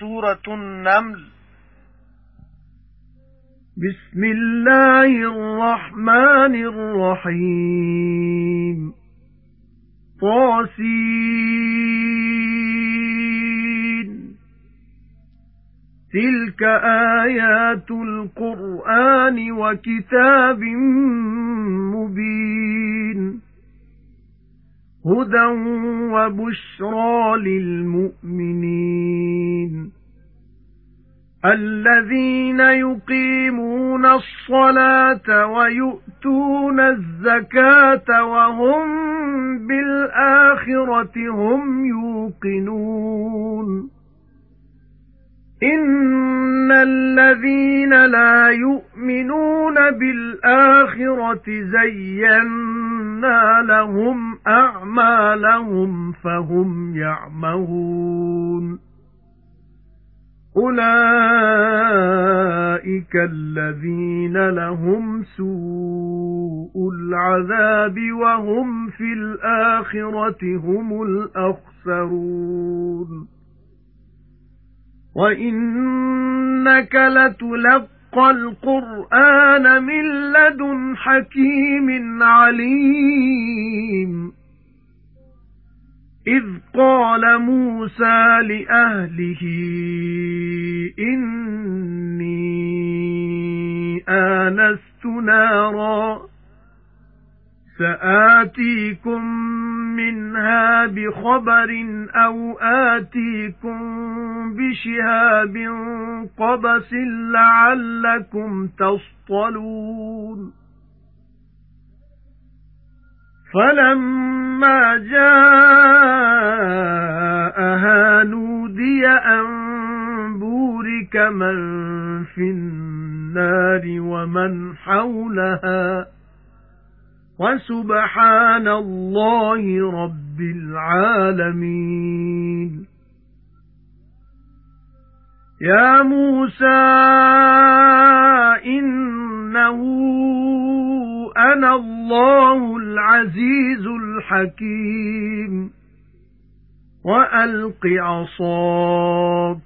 سورة النمل. بسم الله الرحمن الرحيم. طاسين. تلك آيات القرآن وكتاب مبين. هُدًى وَبُشْرَى لِلْمُؤْمِنِينَ الَّذِينَ يُقِيمُونَ الصَّلَاةَ وَيُؤْتُونَ الزَّكَاةَ وَهُمْ بِالْآخِرَةِ هُمْ يُوقِنُونَ إِنَّ الَّذِينَ لَا يُؤْمِنُونَ بِالْآخِرَةِ زَيَّنَّا لَهُمْ أَعْمَالَهُمْ فَهُمْ يَعْمَهُونَ أُولَئِكَ الَّذِينَ لَهُمْ سُوءُ الْعَذَابِ وَهُمْ فِي الْآخِرَةِ هُمُ الْأَخْسَرُونَ وَإِنَّكَ لَتُلَقَّى الْقُرْآنَ مِنْ لَدُنْ حَكِيمٍ عَلِيمٍ إِذْ قَالَ مُوسَى لِأَهْلِهِ إِنِّي آنَسْتُ نَارًا سآتيكم منها بخبر أو آتيكم بشهاب قبس لعلكم تصطلون. فَلَمَّا جَاءَهَا نُودِيَ أَن بُورِكَ مَن فِي النَّارِ وَمَنْ حَوْلَهَا وَسُبْحَانَ اللَّهِ رَبِّ الْعَالَمِينَ. يَا مُوسَى إِنَّهُ أَنَا اللَّهُ الْعَزِيزُ الْحَكِيمُ. وَأَلْقِ عَصَاكَ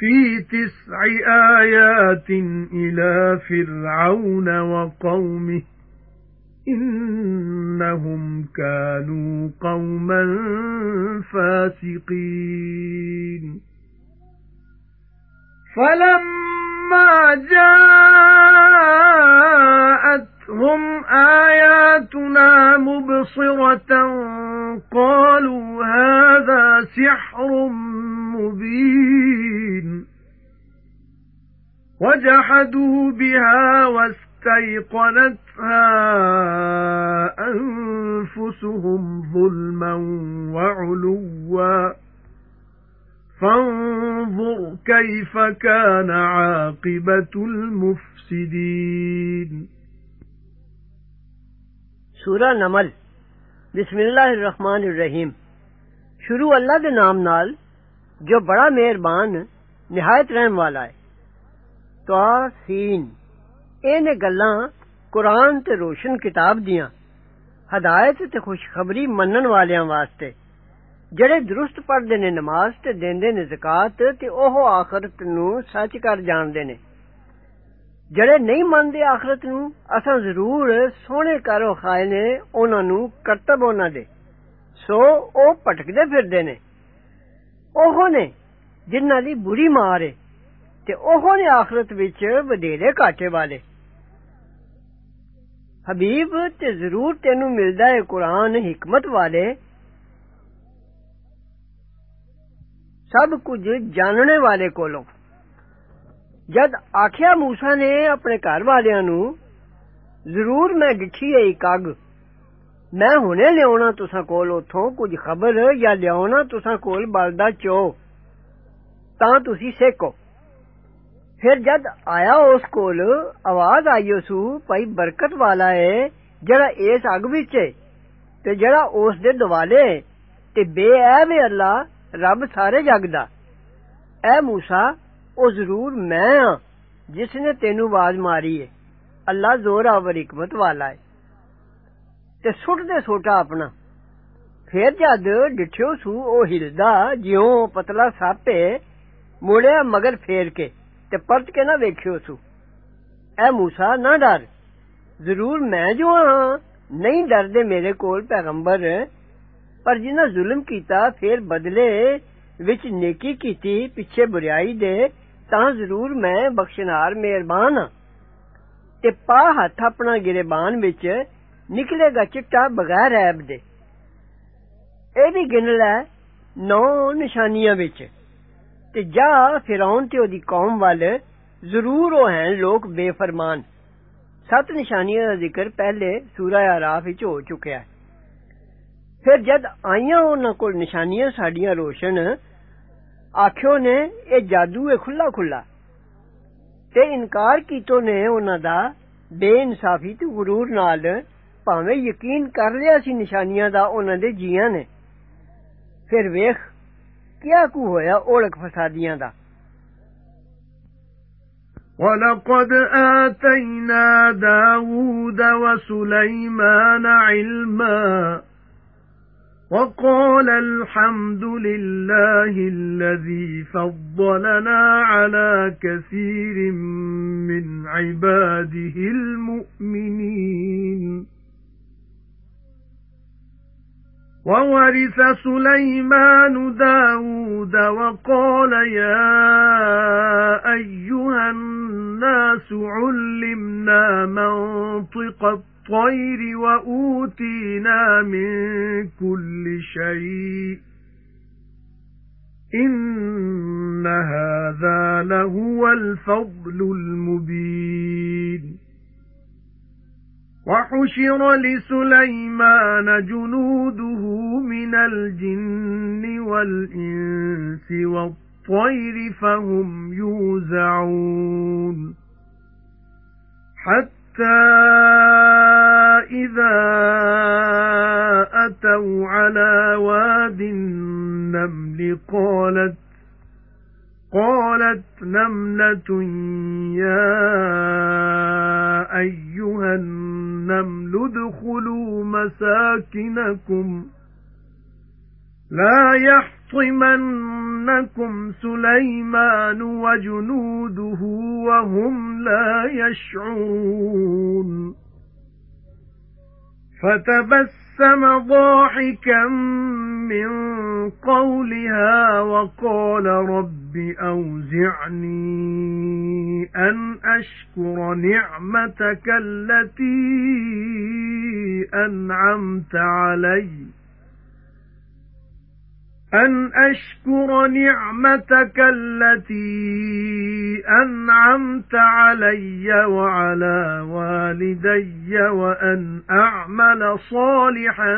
فِي تِسْعِ آيَاتٍ إِلَى فِرْعَوْنَ وَقَوْمِهِ إِنَّهُمْ كَانُوا قَوْمًا فَاسِقِينَ. فَلَمَّا جَاءَتْهُمْ آيَاتُنَا مُبْصِرَةً قَالُوا هَذَا سِحْرٌ مُبِينٌ. وَجَحَدُوا بِهَا وَاسْتَيْقَنَتْهَا أَنفُسُهُمْ ظُلْمًا وَعُلُوًّا. فَانظُرْ كَيْفَ كَانَ عَاقِبَةُ الْمُفْسِدِينَ. سورہ نمل بسم اللہ الرحمن الرحیم شروع اللہ دے نام نال جو بڑا مہربان نہایت رحم والا ہے توسین ان گلاں قرآن تے روشن کتاب دیاں ہدایت تے خوشخبری منن والیاں واسطے جڑے درست پڑھدے نے نماز تے دیندے نے زکات تے اوہ آخرت نو سچ کر جاندے نے جڑے نہیں مندے آخرت نو اساں ضرور سونے کرو خائے نے انہاں نو کرتب انہاں دے سو أو پھٹکدے پھردے ਉਹ ਨੇ ਜਿਨ੍ਹਾਂ ਦੀ ਬੁਰੀ ਮਾਰ ਹੈ ਤੇ ਉਹ ਨੇ ਆਖਰਤ ਵਿੱਚ ਵਧੇਰੇ ਘਾਟੇ ਵਾਲੇ ਹਬੀਬ ਤੇ ਜ਼ਰੂਰ ਤੈਨੂੰ ਮਿਲਦਾ ਹੈ ਕੁਰਾਨ ਹਕਮਤ ਵਾਲੇ ਸਭ ਕੁਝ ਜਾਣਨੇ ਵਾਲੇ ਕੋਲੋਂ ਜਦ ਆਖਿਆ موسی ਨੇ ਆਪਣੇ ਘਰ ਵਾਲਿਆਂ ਨੂੰ ਜ਼ਰੂਰ ਮੈਂ ਡਿੱਠੀ ਹੈ ਇੱਕ ਅੱਗ ਮੈਂ ਹੁਣੇ ਲਿਆਉਣਾ ਤੁਸਾਂ ਕੋਲ ਉਥੋਂ ਕੁਝ ਖਬਰ ਜਾਂ ਲਿਆਉਣਾ ਤੁਸਾਂ ਕੋਲ ਬਲਦਾ ਚੋ ਤਾਂ ਤੁਸੀਂ ਸੇਕੋ ਫਿਰ ਜਦ ਆਇਆ ਉਸ ਕੋਲ ਆਵਾਜ਼ ਆਈ ਉਸੂ ਭਾਈ ਬਰਕਤ ਵਾਲਾ ਏ ਜਿਹੜਾ ਇਸ ਅੱਗ ਵਿੱਚ ਏ ਤੇ ਜਿਹੜਾ ਉਸ ਦੇ ਦਿਵਾਲੇ ਤੇ ਬੇਐਬ ਅੱਲਾ ਰੱਬ ਸਾਰੇ ਜਗ ਦਾ ਐ موسی ਉਹ ਜ਼ਰੂਰ ਮੈਂ ਆ ਜਿਸ ਨੇ ਤੈਨੂੰ ਆਵਾਜ਼ ਮਾਰੀ ਏ ਅੱਲਾ ਜ਼ੋਰਾਵਰ ਹਕਮਤ ਵਾਲਾ ਏ تے سٹدے سوٹا اپنا پھر جد ڈٹھیو سو أو ہلدا جیوں پتلا ساپے مڑیا مگر پھیر کے تے پرت کے نہ ویکھیو سو اے موسیٰ نہ ڈر ضرور میں جو ہاں نہیں ڈردے میرے کول پیغمبر پر جنہ ظلم کیتا پھر بدلے وچ نیکی کیتی پیچھے بریائی دے تاں ضرور میں بخشنار مہربان ہاں تے پا ہاتھ اپنا گریبان وچ نکلے گا چٹا بغیر عیب دے۔ اے بھی گن لے نو نشانیاں وچ۔ تے جا فرعون تے اودی قوم والے ضرور أو ہیں لوگ بے فرمان۔ سات نشانیاں دا ذکر پہلے سورہ اعراف وچ ہو چکیا ہے۔ پھر جد آئیاں انہاں کول نشانیاں ساڈیاں روشن آکھیو نے اے جادو اے کھلا کھلا۔ تے انکار کیتو نے انہاں دا بے انصافی تے غرور نال۔ ਭਾਵੇਂ ਯਕੀਨ ਕਰ ਲਿਆ ਸੀ ਨਿਸ਼ਾਨੀਆਂ ਦਾ ਉਹਨਾਂ ਦੇ ਜੀਆਂ ਨੇ ਫਿਰ ਵੇਖ ਕਿਆ ਕੁ ਹੋਇਆ ਔਲਖ ਫਸਾਦੀਆਂ ਦਾ وَلَقَدْ آتَيْنَا دَاوُودَ وَسُلَيْمَانَ عِلْمًا وَقَالَ الْحَمْدُ لِلَّهِ الَّذِي فَضَّلَنَا عَلَى كَثِيرٍ مِنْ عِبَادِهِ الْمُؤْمِنِينَ وَوَرِثَ سُلَيْمَانُ دَاوُودَ وَقَالَ يَا أَيُّهَا النَّاسُ عُلِّمْنَا مَنطِقَ الطَّيْرِ وَأُوتِينَا مِن كُلِّ شَيْءٍ إِنَّ هَذَا لَهُوَ الْفَضْلُ الْمُبِينُ وَحُشِرَ لِسُلَيْمَانَ جُنُودُهُ مِنَ الْجِنِّ وَالْإِنسِ وَالطَّيْرِ فَهُمْ يُوزَعُونَ. حَتَّى إِذَا أَتَوْا عَلَى وَادِ النَّمْلِ قَالَتْ قَالَتْ نَمْلَةٌ يَا أَيُّهَا النَّمْلُ ادْخُلُوا مَسَاكِنَكُمْ لَا يَحْطِمَنَّكُمْ سُلَيْمَانُ وَجُنُودُهُ وَهُمْ لَا يَشْعُرُونَ فَتَبَسَّمَ ضَاحِكًا مِنْ قَوْلِهَا وَقَالَ رَبِّ أَوْزِعْنِي أَنْ أَشْكُرَ نِعْمَتَكَ الَّتِي أَنْعَمْتَ عَلَيَّ أَنْ أَشْكُرَ نِعْمَتَكَ الَّتِي أَنْعَمْتَ عَلَيَّ وَعَلَى وَالِدَيَّ وَأَنْ أَعْمَلَ صَالِحًا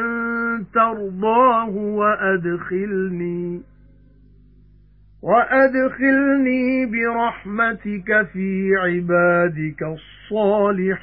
تَرْضَاهُ وَأَدْخِلْنِي وَأَدْخِلْنِي بِرَحْمَتِكَ فِي عِبَادِكَ الصَّالِحِينَ.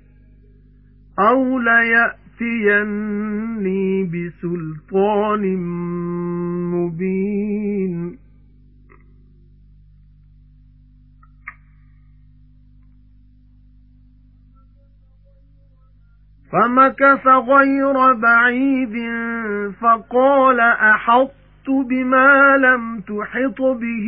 أَوْ لَيَأْتِيَنِّي بسلطان مبين فمكث غير بعيد فقال أحطت بما لم تحط به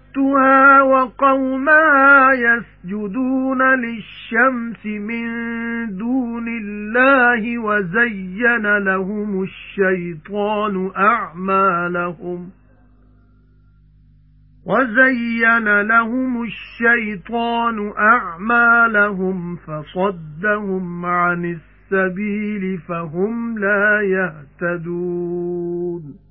وَجَدتُّهَا وَقَوْمَهَا يَسْجُدُونَ لِلشَّمْسِ مِنْ دُونِ اللَّهِ وَزَيَّنَ لَهُمُ الشَّيْطَانُ أَعْمَالَهُمْ وَزَيَّنَ لَهُمُ الشَّيْطَانُ أَعْمَالَهُمْ فَصَدَّهُمْ عَنِ السَّبِيلِ فَهُمْ لَا يَهْتَدُونَ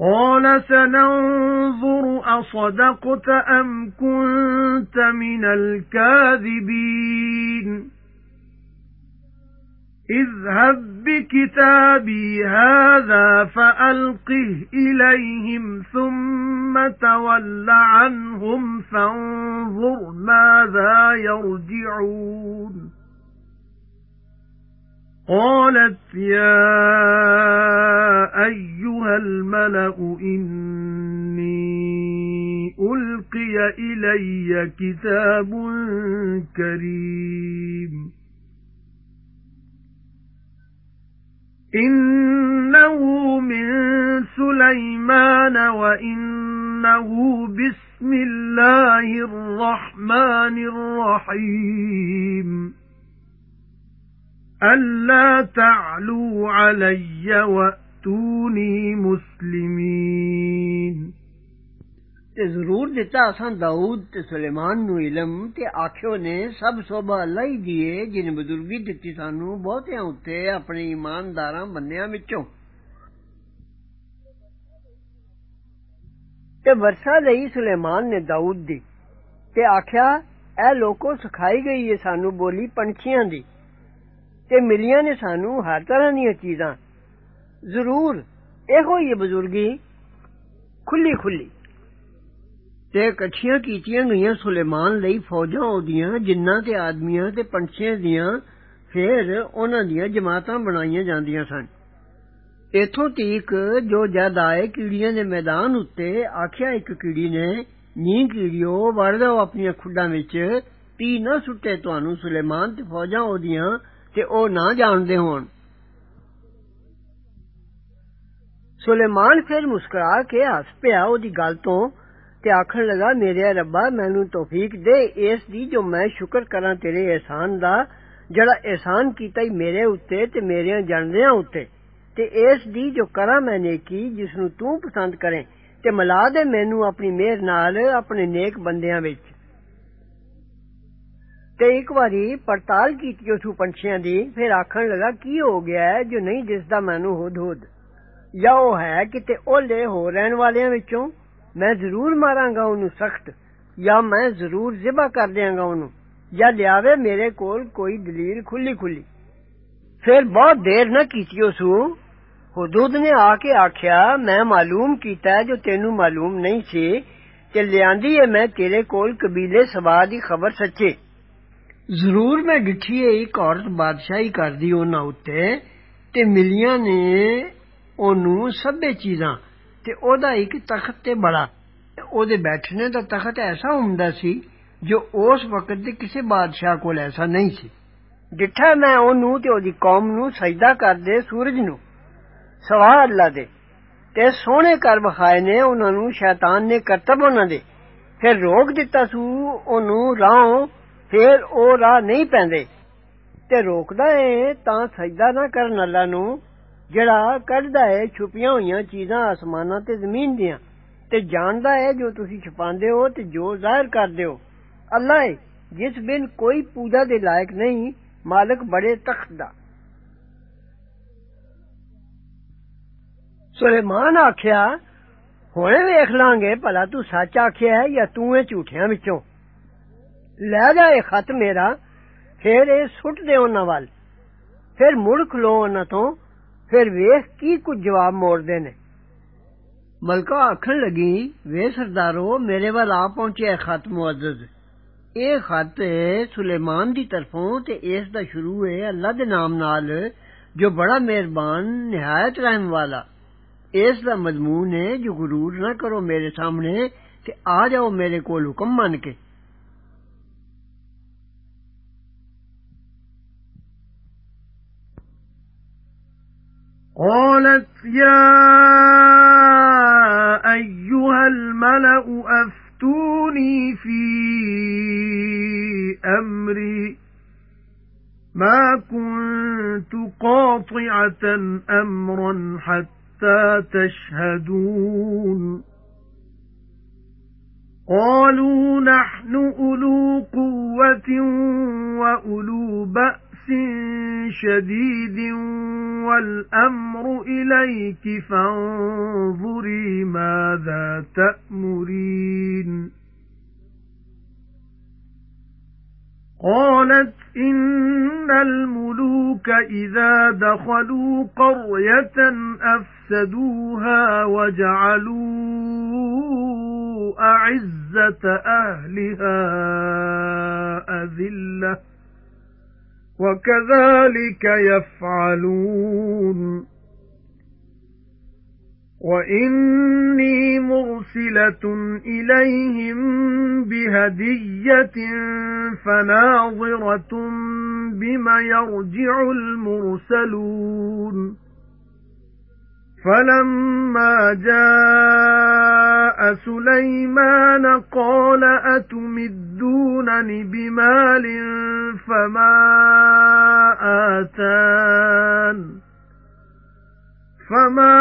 قَالَ سَنَنظُرُ أَصَدَقْتَ أَمْ كُنتَ مِنَ الْكَاذِبِينَ. اذْهَبْ بِكِتَابِي هَذَا فَأَلْقِهْ إِلَيْهِمْ ثُمَّ تَوَلَّ عَنْهُمْ فَانظُرْ مَاذَا يَرْجِعُونَ. قَالَتْ يَا أَيُّهَا الْمَلَأُ إِنِّي أُلْقِيَ إِلَيَّ كِتَابٌ كَرِيمٌ. إِنَّهُ مِن سُلَيْمَانَ وَإِنَّهُ بِسْمِ اللَّهِ الرَّحْمَنِ الرَّحِيمِ. ألا تعلوا علي واتوني مسلمين تے ضرور دتا اساں داؤد تے سلیمان نو علم تے آکھیو نے سب صوبہ لئی دیے جن بزرگی دتی سانو بہتیاں اوتے اپنے ایمانداراں بندیاں وچوں۔ تے ورشا لئی سلیمان نے داؤد دی۔ تے آکھیا، اے لوکو سکھائی گئی اے سانو بولی پنچھیاں دی۔ ਤੇ ਮਿਲੀਆਂ ਨੇ ਸਾਨੂੰ ਹਰ ਤਰ੍ਹਾਂ ਦੀਆਂ ਚੀਜ਼ਾਂ ਜ਼ਰੂਰ ਇਹੋ ਹੀ ਬਜ਼ੁਰਗੀ ਖੁੱਲੀ ਖੁੱਲੀ ਤੇ ਇਕੱਠੀਆਂ ਕੀਤੀਆਂ ਗਈਆਂ ਸੁਲੇਮਾਨ ਲਈ ਫੌਜਾਂ ਉਹਦੀਆਂ ਜਿੰਨਾਂ ਤੇ ਆਦਮੀਆਂ ਤੇ ਪੰਛੀਆਂ ਦੀਆਂ ਫਿਰ ਉਹਨਾਂ ਦੀਆਂ ਜਮਾਤਾਂ ਬਣਾਈਆਂ ਜਾਂਦੀਆਂ ਸਨ ਇਥੋਂ ਤੀਕ ਜੋ ਜਦ ਆਏ ਕੀੜੀਆਂ ਦੇ ਮੈਦਾਨ ਉੱਤੇ ਆਖਿਆ ਇੱਕ ਕੀੜੀ ਨੇ ਨੀ ਕੀੜਿਓ ਵੜ ਜਾਓ ਆਪਣੀਆਂ ਖੁੱਡਾਂ ਵਿੱਚ ਤੀ ਨਾ ਸੁੱਟੇ ਤੁਹਾਨੂੰ ਸੁਲੇਮਾਨ ਤੇ ਫੌਜਾਂ ਉਹਦੀਆਂ تے او نہ جان دے ہون۔ سلیمان پھر مسکرا کے ہس پیا او دی گل تو تے آکھن لگا، میرے ربا، مینوں توفیق دے، اس دی جو میں شکر کراں تیرے احسان دا، جڑا احسان کیتا ہی میرے اُتے تے میرے جاندیاں اُتے۔ تے اس دی جو کراں میں نیکی جس نو تو پسند کرے تے ملا دے مینوں اپنی مہر نال اپنے نیک بندیاں وچ۔ ਤੇ ਇੱਕ ਵਾਰੀ ਪੜਤਾਲ ਕੀਤੀ ਉਸ ਪੰਛੀਆਂ ਦੀ ਫਿਰ ਆਖਣ ਲਗਾ ਕੀ ਹੋ ਗਿਆ ਹੈ ਜੋ ਨਹੀਂ ਦਿਸਦਾ ਮੈਨੂੰ ਹੁਦ ਹੁਦ ਜਾਂ ਉਹ ਹੈ ਕਿਤੇ ਓਲੇ ਹੋ ਰਹਿਣ ਵਾਲਿਆਂ ਵਿੱਚੋਂ ਮੈਂ ਜ਼ਰੂਰ ਮਾਰਾਂਗਾ ਉਹਨੂੰ ਸਖਤ ਜਾਂ ਮੈਂ ਜ਼ਰੂਰ ਜ਼ਿਬਾ ਕਰ ਦਿਆਂਗਾ ਉਹਨੂੰ ਜਾਂ ਲਿਆਵੇ ਮੇਰੇ ਕੋਲ ਕੋਈ ਦਲੀਲ ਖੁੱਲੀ ਖੁੱਲੀ ਫਿਰ ਬਹੁਤ ਦੇਰ ਨਾ ਕੀਤੀ ਉਸ ਹਦੂਦ ਨੇ ਆ ਕੇ ਆਖਿਆ ਮੈਂ ਮਾਲੂਮ ਕੀਤਾ ਜੋ ਤੈਨੂੰ ਮਾਲੂਮ ਨਹੀਂ ਸੀ ਕਿ ਲਿਆਂਦੀ ਏ ਮੈਂ ਤੇਰੇ ਕੋਲ ਕਬੀਲੇ ਸਵਾ ਦੀ ਖਬਰ ਸੱਚੇ ਜ਼ਰੂਰ ਮੈਂ ਡਿੱਠੀ ਏ ਇੱਕ ਔਰਤ ਬਾਦਸ਼ਾਹੀ ਕਰਦੀ ਉਹਨਾਂ ਉੱਤੇ ਤੇ ਮਿਲੀਆਂ ਨੇ ਉਹਨੂੰ ਸਭੇ ਚੀਜ਼ਾਂ ਤੇ ਉਹਦਾ ਇੱਕ ਤਖਤ ਤੇ ਬੜਾ ਉਹਦੇ ਬੈਠਣੇ ਦਾ ਤਖਤ ਐਸਾ ਹੁੰਦਾ ਸੀ ਜੋ ਉਸ ਵਕਤ ਦੇ ਕਿਸੇ ਬਾਦਸ਼ਾਹ ਕੋਲ ਐਸਾ ਨਹੀਂ ਸੀ ਡਿੱਠਾ ਮੈਂ ਉਹਨੂੰ ਤੇ ਉਹਦੀ ਕੌਮ ਨੂੰ ਸਜਦਾ ਕਰਦੇ ਸੂਰਜ ਨੂੰ ਸਵਾ ਅੱਲਾ ਦੇ ਤੇ ਸੋਹਣੇ ਕਰ ਵਿਖਾਏ ਨੇ ਉਹਨਾਂ ਨੂੰ ਸ਼ੈਤਾਨ ਨੇ ਕਰਤਬ ਉਹਨਾਂ ਦੇ ਫਿਰ ਰੋਕ ਦਿੱਤਾ ਸੂ ਉਹਨੂੰ ਰਾਹੋਂ ਫਿਰ ਉਹ ਰਾਹ ਨਹੀਂ ਪੈਂਦੇ ਤੇ ਰੋਕਦਾ ਏ ਤਾਂ ਸਜਦਾ ਨਾ ਕਰਨ ਅੱਲਾ ਨੂੰ ਜਿਹੜਾ ਕੱਢਦਾ ਏ ਛੁਪੀਆਂ ਹੋਈਆਂ ਚੀਜ਼ਾਂ ਆਸਮਾਨਾਂ ਤੇ ਜ਼ਮੀਨ ਦੀਆਂ ਤੇ ਜਾਣਦਾ ਏ ਜੋ ਤੁਸੀਂ ਛੁਪਾਉਂਦੇ ਹੋ ਤੇ ਜੋ ਜ਼ਾਹਿਰ ਕਰਦੇ ਹੋ ਅੱਲਾ ਏ ਜਿਸ ਬਿਨ ਕੋਈ ਪੂਜਾ ਦੇ ਲਾਇਕ ਨਹੀਂ ਮਾਲਕ ਬੜੇ ਤਖਤ ਦਾ ਸੁਲੇਮਾਨ ਆਖਿਆ ਹੁਣੇ ਵੇਖ ਲਾਂਗੇ ਭਲਾ ਤੂੰ ਸੱਚ ਆਖਿਆ ਹੈ ਜਾਂ ਤੂੰ ਇਹ ਝੂਠਿਆਂ ਵਿੱਚੋਂ لے جا اے خط میرا پھر اے سٹ دے انہاں وال پھر مڑ کھلو انہاں تو پھر ویکھ کی کچھ جواب موڑ دے نے ملکہ آکھن لگی وے سردارو میرے ول آ پہنچے خط معزز اے خط سلیمان دی طرفوں تے اس دا شروع ہے اللہ دے نام نال جو بڑا مہربان نہایت رحم والا اس دا مضمون ہے جو غرور نہ کرو میرے سامنے تے آ جاؤ میرے کول حکم من کے قالت يا أيها الملأ أفتوني في أمري. ما كنت قاطعة أمرا حتى تشهدون. قالوا نحن أولو قوة وأولو بأس. شَدِيدٍ وَالْأَمْرُ إِلَيْكِ فَانظُرِي مَاذَا تَأْمُرِينَ. قَالَتْ إِنَّ الْمُلُوكَ إِذَا دَخَلُوا قَرْيَةً أَفْسَدُوهَا وَجَعَلُوا أَعِزَّةَ أَهْلِهَا أَذِلَّةً. وَكَذَلِكَ يَفْعَلُونَ. وَإِنِّي مُرْسِلَةٌ إِلَيْهِمْ بِهَدِيَّةٍ فَنَاظِرَةٌ بِمَ يَرْجِعُ الْمُرْسَلُونَ. فَلَمَّا جَاءَ سُلَيْمَانَ قَالَ أَتُمِدُّونَنِ بِمَالٍ فَمَا آتَانِ فَمَا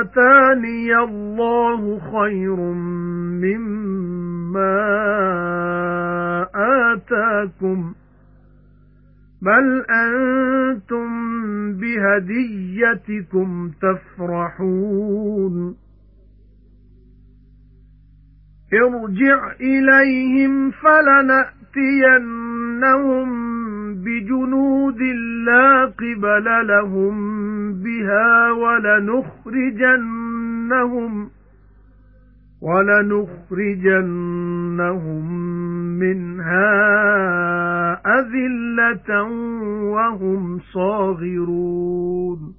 آتَانِيَ اللَّهُ خَيْرٌ مِّمَّا آتَاكُمْ بَلْ أَنْتُمْ بِهَدِيَّتِكُمْ تَفْرَحُونَ ارْجِعْ إِلَيْهِمْ فَلَنَأْتِيَنَّهُمْ بِجُنُودٍ لَّا قِبَلَ لَهُم بِهَا وَلَنُخْرِجَنَّهُمْ وَلَنُخْرِجَنَّهُمْ مِنْهَا أَذِلَّةً وَهُمْ صَاغِرُونَ.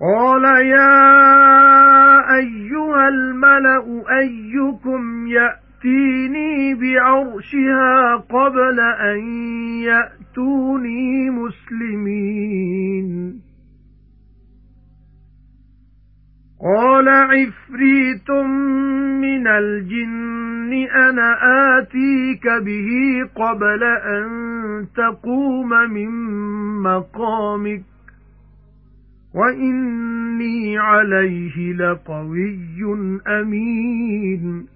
قَالَ يَا أَيُّهَا الْمَلَأُ أَيُّكُمْ يَأْتِينِي بِعَرْشِهَا قَبْلَ أَن يَأْتُونِي مُسْلِمِينَ. قَالَ عِفْرِيتٌ مِنَ الْجِنِّ أَنَا آتِيكَ بِهِ قَبْلَ أَن تَقُومَ مِن مَّقَامِكَ وَإِنِّي عَلَيْهِ لَقَوِيٌّ أَمِينٌ.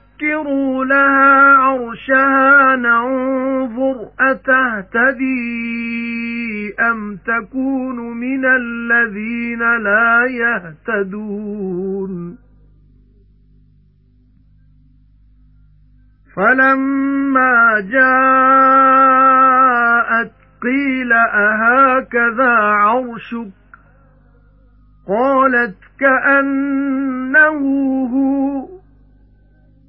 نَكِّرُوا لَهَا عَرْشَهَا نَنظُرْ أَتَهْتَدِي أَمْ تَكُونُ مِنَ الَّذِينَ لَا يَهْتَدُونَ فَلَمَّا جَاءَتْ قِيلَ أَهَكَذَا عَرْشُكِ قَالَتْ كَأَنَّهُ هُوَ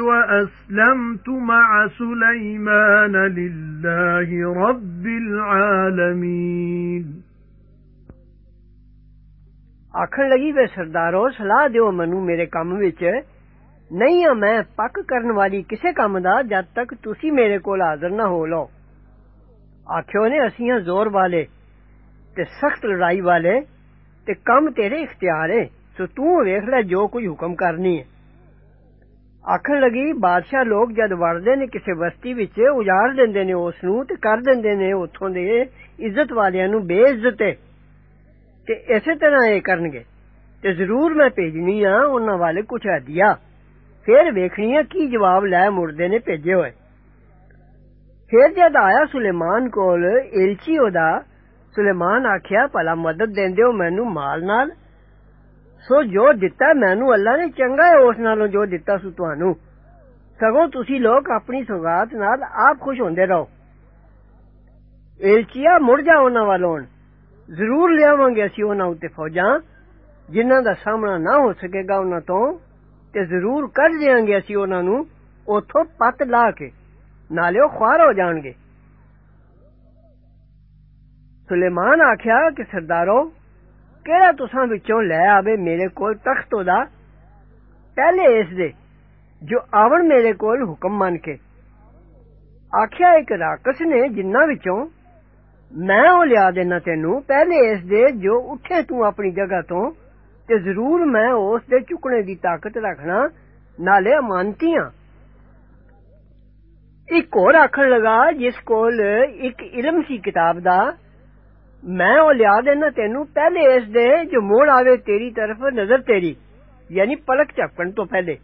وَأَسْلَمْتُ مَعَ سُلَيْمَانَ لِلَّهِ رَبِّ الْعَالَمِينَ ਆਖਣ ਲੱਗੀ ਵੇ ਸਰਦਾਰੋ ਸਲਾਹ ਦਿਓ ਮੈਨੂੰ ਮੇਰੇ ਕੰਮ ਵਿੱਚ ਨਹੀਂ ਆ ਮੈਂ ਪੱਕ ਕਰਨ ਵਾਲੀ ਕਿਸੇ ਕੰਮ ਦਾ ਜਦ ਤੱਕ ਤੁਸੀਂ ਮੇਰੇ ਕੋਲ ਹਾਜ਼ਰ ਨਾ ਹੋ ਲਓ ਆਖਿਓ ਨੇ ਅਸੀਂ ਹਾਂ ਜ਼ੋਰ ਵਾਲੇ ਤੇ ਸਖਤ ਲੜਾਈ ਵਾਲੇ ਤੇ ਕੰਮ ਤੇਰੇ ਇਖਤਿਆਰ ਹੈ ਸੋ ਤੂੰ ਵੇਖ ਲੈ ਜੋ ਕੋਈ ਹੁਕਮ ਕਰਨੀ ਹੈ ਆਖਣ ਲੱਗੀ ਬਾਦਸ਼ਾਹ ਲੋਕ ਜਦ ਵੜਦੇ ਨੇ ਕਿਸੇ ਬਸਤੀ ਵਿੱਚ ਉਜਾੜ ਦਿੰਦੇ ਨੇ ਉਸ ਨੂੰ ਤੇ ਕਰ ਦਿੰਦੇ ਨੇ ਉੱਥੋਂ ਦੇ ਇੱਜ਼ਤ ਵਾਲਿਆਂ ਨੂੰ ਬੇਇੱਜ਼ਤ ਤੇ ਇਸੇ ਤਰ੍ਹਾਂ ਇਹ ਕਰਨਗੇ ਤੇ ਜ਼ਰੂਰ ਮੈਂ ਭੇਜਣੀ ਆ ਉਹਨਾਂ ਵਾਲੇ ਕੁਝ ਹਦੀਆ ਫਿਰ ਵੇਖਣੀ ਹੈ ਕੀ ਜਵਾਬ ਲੈ ਮੁਰਦੇ ਨੇ ਭੇਜੇ ਹੋਏ ਫਿਰ ਜਦ ਆਇਆ ਸੁਲੇਮਾਨ ਕੋਲ ਇਲਚੀ ਉਹਦਾ ਸੁਲੇਮਾਨ ਆਖਿਆ ਭਲਾ ਮਦਦ ਦਿੰਦੇ ਹੋ ਮੈਨੂੰ ਮਾਲ ਨਾਲ ਸੋ ਜੋ ਦਿੱਤਾ ਮੈਨੂੰ ਅੱਲਾ ਨੇ ਚੰਗਾ ਹੈ ਉਸ ਨਾਲੋਂ ਜੋ ਦਿੱਤਾ ਸੁ ਤੁਹਾਨੂੰ ਸਗੋਂ ਤੁਸੀਂ ਲੋਕ ਆਪਣੀ ਸੁਗਾਤ ਨਾਲ ਆਪ ਖੁਸ਼ ਹੁੰਦੇ ਰਹੋ ਇਲਚੀਆ ਮੁੜ ਜਾ ਉਹਨਾਂ ਵੱਲੋਂ ਜ਼ਰੂਰ ਲਿਆਵਾਂਗੇ ਅਸੀਂ ਉਹਨਾਂ ਉੱਤੇ ਫੌਜਾਂ ਜਿਨ੍ਹਾਂ ਦਾ ਸਾਹਮਣਾ ਨਾ ਹੋ ਸਕੇਗਾ ਉਹਨਾਂ ਤੋਂ ਤੇ ਜ਼ਰੂਰ ਕੱਢ ਦੇਾਂਗੇ ਅਸੀਂ ਉਹਨਾਂ ਨੂੰ ਉਥੋਂ ਪੱਤ ਲਾ ਕੇ ਨਾਲੇ ਉਹ ਖੁਆਰ ਹੋ ਜਾਣਗੇ ਸੁਲੇਮਾਨ ਆਖਿਆ ਕਿ ਸਰਦਾਰੋ ਕਿਹੜਾ ਤੁਸਾਂ ਵਿੱਚੋਂ ਲੈ ਆਵੇ ਮੇਰੇ ਕੋਲ ਤਖਤ ਉਹਦਾ ਪਹਿਲੇ ਇਸ ਦੇ ਜੋ ਆਵਣ ਮੇਰੇ ਕੋਲ ਹੁਕਮ ਮੰਨ ਕੇ ਆਖਿਆ ਇੱਕ ਰਾਕਸ ਨੇ ਜਿੰਨਾ ਵਿੱਚੋਂ ਮੈਂ ਉਹ ਲਿਆ ਦੇਣਾ ਤੈਨੂੰ ਪਹਿਲੇ ਇਸ ਦੇ ਜੋ ਉੱਠੇ ਤੂੰ ਆਪਣੀ ਜਗ੍ਹਾ ਤੋਂ ਤੇ ਜ਼ਰੂਰ ਮੈਂ ਉਸ ਦੇ ਚੁੱਕਣੇ ਦੀ ਤਾਕਤ ਰੱਖਣਾ ਨਾਲੇ ਅਮਾਨਤੀਆਂ ਇੱਕ ਹੋਰ ਆਖਣ ਲਗਾ ਜਿਸ ਕੋਲ ਇੱਕ ਇਲਮ ਸੀ ਕਿਤਾਬ ਦਾ میں او لیا دینا تینو، پہلے اس دے جو موڑ آوے تیری طرف، نظر تیری یعنی پلک چپکن تو پہلے۔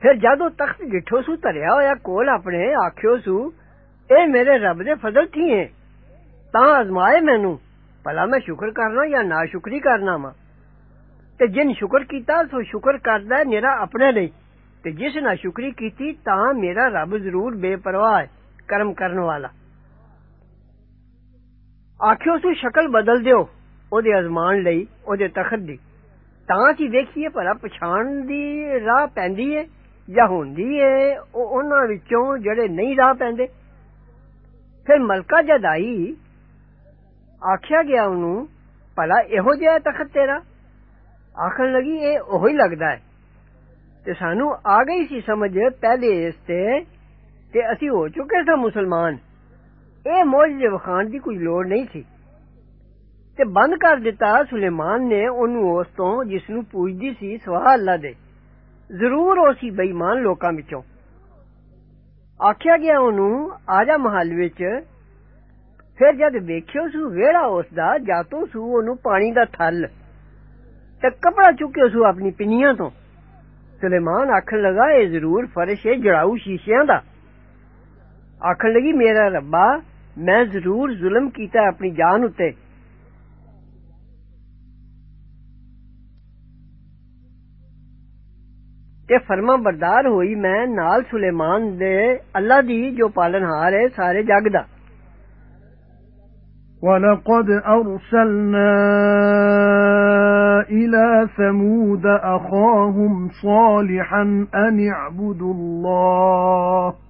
پھر جدو تخت ڈٹھو سو، تریا ہویا کول اپنے، آکھیو سو، اے میرے رب دے فضل تھی ہیں؟ تا آزمائے مینوں بھلا میں شکر کرنا یا نا شکری کرنا ماں؟ تے جن شکر کیتا، سو شکر کردا ہے میرا اپنے لئی۔ تے جس نا شکری کیتی تا میرا رب ضرور بے پرواہ کرم کرن والا۔ ਆਖਿਓ ਸੋ ਸ਼ਕਲ ਬਦਲ ਦਿਓ ਉਹਦੇ ਅਜ਼ਮਾਨ ਲਈ ਉਹਦੇ ਤਖਤ ਦੀ ਤਾਂ ਕਿ ਵੇਖੀਏ ਭਲਾ ਪਛਾਣ ਦੀ ਰਾਹ ਪੈਂਦੀ ਏ ਜਾਂ ਹੁੰਦੀ ਏ ਉਹ ਉਹਨਾਂ ਵਿੱਚੋਂ ਜਿਹੜੇ ਨਹੀਂ ਰਾਹ ਪੈਂਦੇ ਫਿਰ ਮਲਕਾ ਜਦ ਆਈ ਆਖਿਆ ਗਿਆ ਉਹਨੂੰ ਭਲਾ ਇਹੋ ਜਿਹਾ ਤਖਤ ਤੇਰਾ ਆਖਣ ਲੱਗੀ ਇਹ ਉਹੀ ਲੱਗਦਾ ਹੈ ਤੇ ਸਾਨੂੰ ਆ ਗਈ ਸੀ ਸਮਝ ਪਹਿਲੇ ਇਸ ਤੇ ਤੇ ਅਸੀਂ ਹੋ ਚੁੱਕੇ ਸਾਂ ਮੁਸਲਮਾਨ ਇਹ ਮੌਜਜ਼ੇ ਵਖਾਣ ਦੀ ਕੋਈ ਲੋੜ ਨਹੀਂ ਸੀ ਤੇ ਬੰਦ ਕਰ ਦਿੱਤਾ ਸੁਲੇਮਾਨ ਨੇ ਉਹਨੂੰ ਉਸ ਤੋਂ ਜਿਸ ਨੂੰ ਪੂਜਦੀ ਸੀ ਸਵਾ ਅੱਲਾ ਦੇ ਜ਼ਰੂਰ ਉਹ ਸੀ ਬੇਈਮਾਨ ਲੋਕਾਂ ਵਿੱਚੋਂ ਆਖਿਆ ਗਿਆ ਉਹਨੂੰ ਆਜਾ ਮਹੱਲ ਵਿੱਚ ਫਿਰ ਜਦ ਵੇਖਿਓ ਸੂ ਵੇੜਾ ਉਸ ਦਾ ਜਾਤੋਂ ਸੂ ਉਹਨੂੰ ਪਾਣੀ ਦਾ ਥਲ ਤੇ ਕਪੜਾ ਚੁੱਕਿਓ ਸੂ ਆਪਣੀ ਪਿੰਨੀਆਂ ਤੋਂ ਸੁਲੇਮਾਨ ਆਖਣ ਲਗਾ ਇਹ ਜ਼ਰੂਰ ਫਰਸ਼ ਹੈ ਜੜਾਊ ਸ਼ੀਸ਼ਿਆਂ ਦਾ ਆਖਣ ਲੱਗੀ ਮੇਰਾ ਰੱਬਾ میں ضرور ظلم کیتا اپنی جان اتے تے فرما بردار ہوئی میں نال سلیمان دے اللہ دی جو پالن ہار ہے، سارے جگ دا۔ وَلَقَدْ أَرْسَلْنَا إِلَى ثَمُودَ أَخَاهُمْ صَالِحًا أَنِ اعْبُدُوا اللَّهَ۔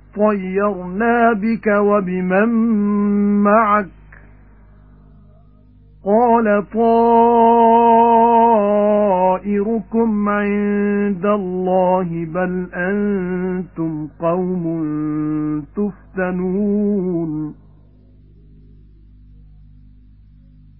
اطَّيَّرْنَا بِكَ وَبِمَن مَّعَكَ. قَالَ طَائِرُكُمْ عِندَ اللَّهِ بَلْ أَنْتُمْ قَوْمٌ تُفْتَنُونَ.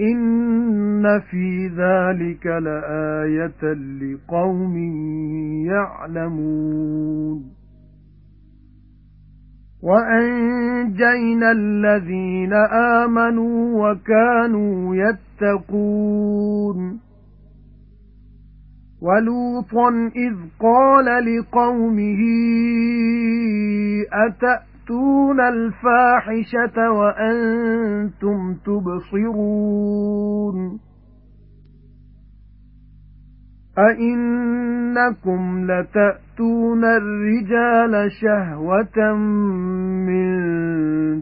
إِنَّ فِي ذَلِكَ لَآيَةً لِقَوْمٍ يَعْلَمُونَ وَأَنجَيْنَا الَّذِينَ آمَنُوا وَكَانُوا يَتَّقُونَ وَلُوطًا إِذْ قَالَ لِقَوْمِهِ أَتَأْتُونَ الْفَاحِشَةَ وَأَنْتُمْ تُبْصِرُونَ أَئِنَّكُمْ لَتَأْتُونَ الرِّجَالَ شَهْوَةً مِنْ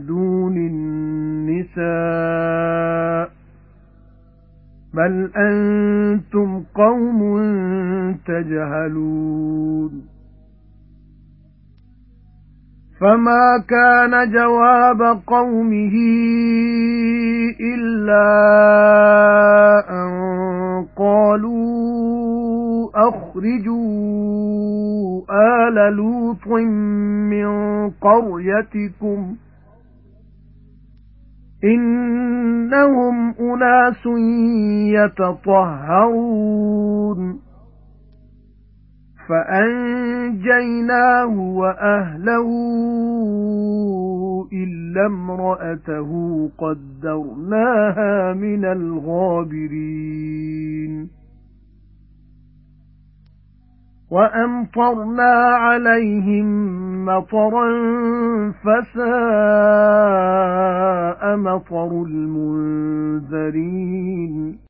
دُونِ النِّسَاءِ بَلْ أَنْتُمْ قَوْمٌ تَجْهَلُونَ فَمَا كَانَ جَوَابَ قَوْمِهِ إِلَّا أَن قَالُوا أَخْرِجُوا آلَ لُوطٍ مِنْ قَرْيَتِكُمْ إِنَّهُمْ أُنَاسٌ يَتَطَهَّرُونَ فَأَنجَيْنَاهُ وَأَهْلَهُ إِلَّا امْرَأَتَهُ قَدَّرْنَاهَا مِنَ الْغَابِرِينَ. وَأَمْطَرْنَا عَلَيْهِمْ مَطَرًا فَسَاءَ مَطَرُ الْمُنذَرِينَ.